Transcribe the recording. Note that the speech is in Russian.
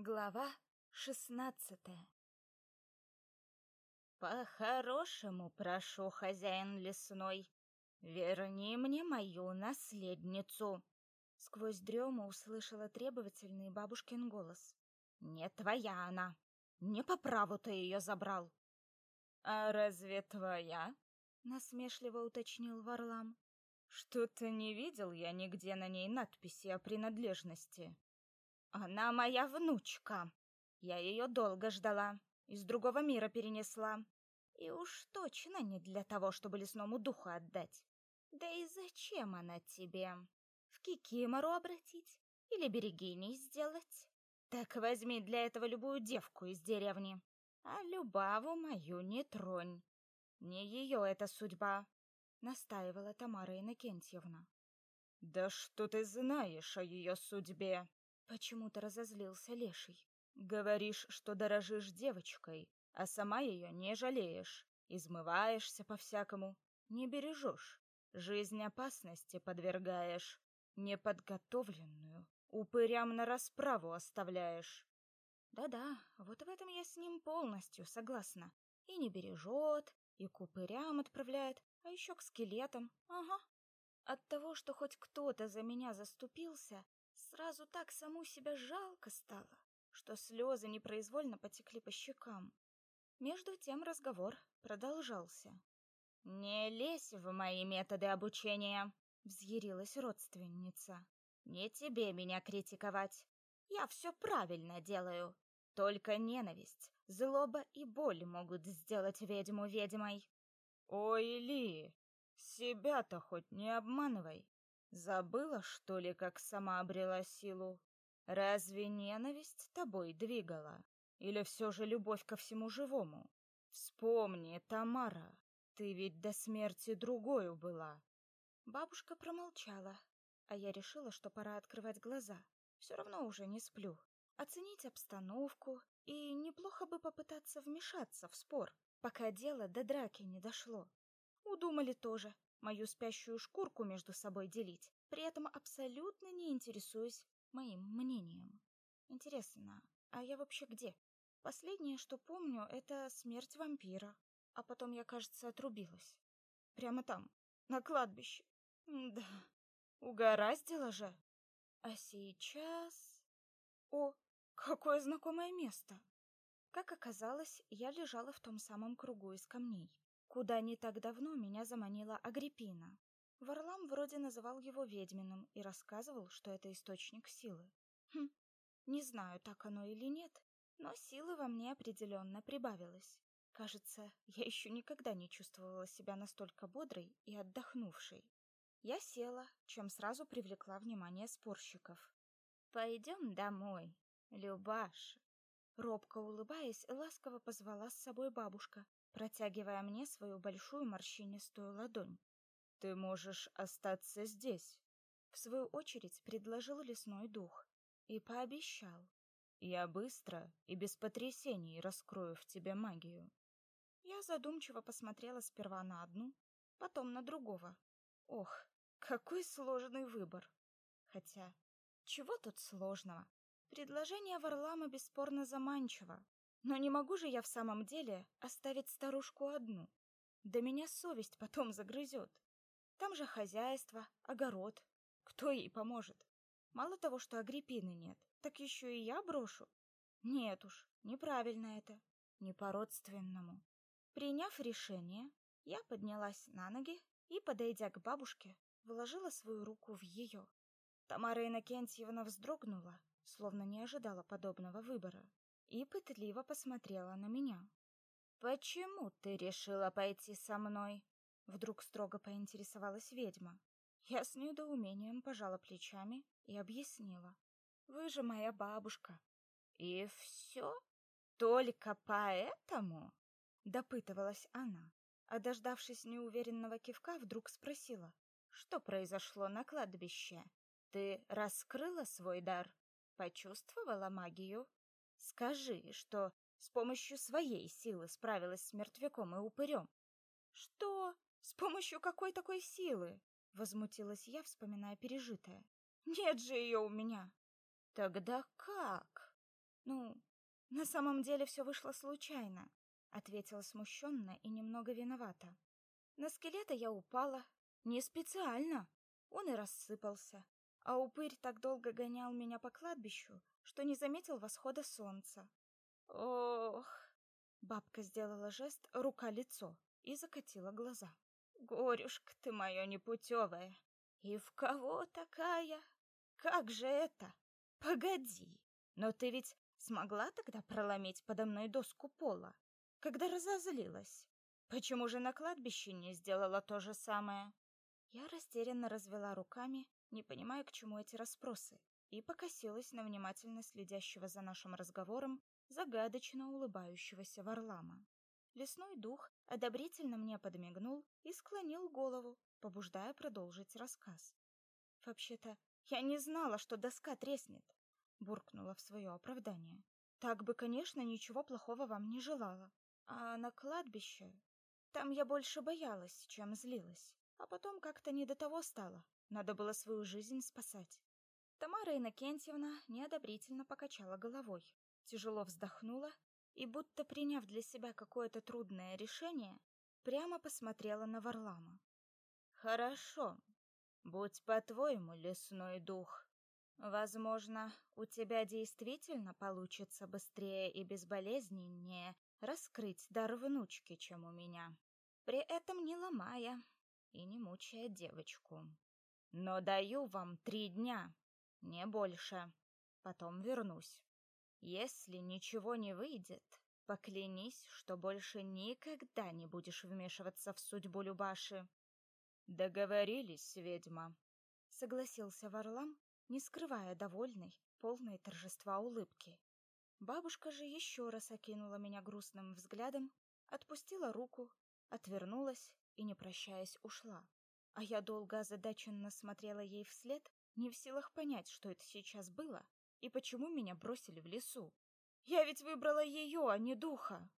Глава шестнадцатая По-хорошему прошу, хозяин лесной, верни мне мою наследницу. Сквозь дрему услышала требовательный бабушкин голос. Не твоя она, не по праву ты ее забрал. А разве твоя? Насмешливо уточнил Варлам. Что-то не видел я нигде на ней надписи о принадлежности. Она моя внучка. Я ее долго ждала, из другого мира перенесла. И уж точно не для того, чтобы лесному духу отдать. Да и зачем она тебе? В Кикимору обратить или берегиней сделать? Так возьми для этого любую девку из деревни. А Любаву мою не тронь. Не ее это судьба, настаивала Тамара Иннокентьевна. Да что ты знаешь о ее судьбе? Почему-то разозлился Леший. Говоришь, что дорожишь девочкой, а сама ее не жалеешь, измываешься по-всякому, не бережешь, жизнь опасности подвергаешь, неподготовленную, упырям на расправу оставляешь. Да-да, вот в этом я с ним полностью согласна. И не бережет, и к упырям отправляет, а еще к скелетам. Ага. От того, что хоть кто-то за меня заступился, Сразу так саму себя жалко стало, что слезы непроизвольно потекли по щекам. Между тем разговор продолжался. «Не лезь в мои методы обучения», — взъярилась родственница. «Не тебе меня критиковать. Я все правильно делаю. Только ненависть, злоба и боль могут сделать ведьму ведьмой». «Ой, Ли, себя-то хоть не обманывай. Забыла, что ли, как сама обрела силу? Разве ненависть тобой двигала? Или все же любовь ко всему живому? Вспомни, Тамара, ты ведь до смерти другою была. Бабушка промолчала, а я решила, что пора открывать глаза. Все равно уже не сплю. Оценить обстановку и неплохо бы попытаться вмешаться в спор, пока дело до драки не дошло. Удумали тоже, мою спящую шкурку между собой делить, при этом абсолютно не интересуюсь моим мнением. Интересно, а я вообще где? Последнее, что помню, это смерть вампира, а потом я, кажется, отрубилась. Прямо там, на кладбище. Да, угораздило же. А сейчас... О, какое знакомое место! Как оказалось, я лежала в том самом кругу из камней куда не так давно меня заманила Агриппина. Варлам вроде называл его ведьминым и рассказывал, что это источник силы. Хм, не знаю, так оно или нет, но силы во мне определенно прибавилось. Кажется, я еще никогда не чувствовала себя настолько бодрой и отдохнувшей. Я села, чем сразу привлекла внимание спорщиков. «Пойдем домой, Любаша!» Робко улыбаясь, ласково позвала с собой бабушка, протягивая мне свою большую морщинистую ладонь. Ты можешь остаться здесь, в свою очередь предложил лесной дух и пообещал: я быстро и без потрясений раскрою в тебе магию. Я задумчиво посмотрела сперва на одну, потом на другого. Ох, какой сложный выбор. Хотя, чего тут сложного? Предложение Варлама бесспорно заманчиво, но не могу же я в самом деле оставить старушку одну. Да меня совесть потом загрызет. Там же хозяйство, огород. Кто ей поможет? Мало того, что Агриппины нет, так еще и я брошу. Нет уж, неправильно это, не по-родственному. Приняв решение, я поднялась на ноги и, подойдя к бабушке, вложила свою руку в ее. Тамара Иннокентьевна вздрогнула, словно не ожидала подобного выбора и пытливо посмотрела на меня. «Почему ты решила пойти со мной?» Вдруг строго поинтересовалась ведьма. Я с недоумением пожала плечами и объяснила. «Вы же моя бабушка». «И все? Только поэтому?» Допытывалась она, а дождавшись неуверенного кивка, вдруг спросила. «Что произошло на кладбище? Ты раскрыла свой дар? Почувствовала магию?» Скажи, что с помощью своей силы справилась с мертвяком и упырем. Что? С помощью какой такой силы? Возмутилась я, вспоминая пережитое. Нет же ее у меня. Тогда как? Ну, на самом деле все вышло случайно, ответила смущенно и немного виновата. На скелета я упала, не специально. Он и рассыпался. А упырь так долго гонял меня по кладбищу, что не заметил восхода солнца. Ох! Бабка сделала жест рука-лицо и закатила глаза. Горюшка ты моя непутевая. И в кого такая? Как же это? Погоди. Но ты ведь смогла тогда проломить подо мной доску пола, когда разозлилась? Почему же на кладбище не сделала то же самое? Я растерянно развела руками, не понимая, к чему эти расспросы, и покосилась на внимательно следящего за нашим разговором, загадочно улыбающегося Варлама. Лесной дух одобрительно мне подмигнул и склонил голову, побуждая продолжить рассказ. Вообще-то, я не знала, что доска треснет, буркнула в свое оправдание. Так бы, конечно, ничего плохого вам не желала. А на кладбище там я больше боялась, чем злилась. А потом как-то не до того стало. Надо было свою жизнь спасать. Тамара Иннокентьевна неодобрительно покачала головой, тяжело вздохнула и, будто приняв для себя какое-то трудное решение, прямо посмотрела на Варлама. «Хорошо. Будь по-твоему, лесной дух. Возможно, у тебя действительно получится быстрее и безболезненнее раскрыть дар внучки, чем у меня, при этом не ломая и не мучая девочку. Но даю вам три дня, не больше. Потом вернусь. Если ничего не выйдет, поклянись, что больше никогда не будешь вмешиваться в судьбу Любаши. Договорились, ведьма, согласился Варлам, не скрывая довольной, полной торжества улыбки. Бабушка же еще раз окинула меня грустным взглядом, отпустила руку, отвернулась и, не прощаясь, ушла. А я долго озадаченно смотрела ей вслед, не в силах понять, что это сейчас было и почему меня бросили в лесу. Я ведь выбрала ее, а не духа.